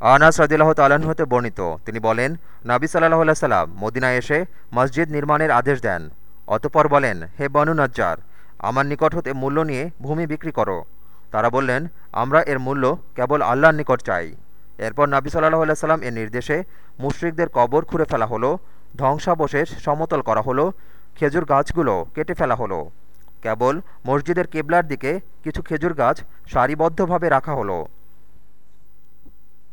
আনাস রাজিল্লাহ তাল্লাহ্ন হতে বর্ণিত। তিনি বলেন, নাবি সাল্লাহ আল্লাহ সাল্লাম মদিনায় এসে মসজিদ নির্মাণের আদেশ দেন। অতপর বলেন, হে বনু নজ্জার, আমার নিকট হতে মূল্য নিয়ে ভূমি বিক্রি করো। তারা বললেন, আমরা এর মূল্য কেবল আল্লাহর নিকট চাই। এরপর নাবি সাল্লাহ আল্লাহ সাল্লাম এর নির্দেশে মুশরিকদের কবর খুঁড়ে ফেলা হলো, ধ্বংসাবশেষ সমতল করা হলো, খেজুর গাছগুলো কেটে ফেলা হলো। কেবল মসজিদের কেবলার দিকে কিছু খেজুর গাছ সারিবদ্ধভাবে রাখা হলো।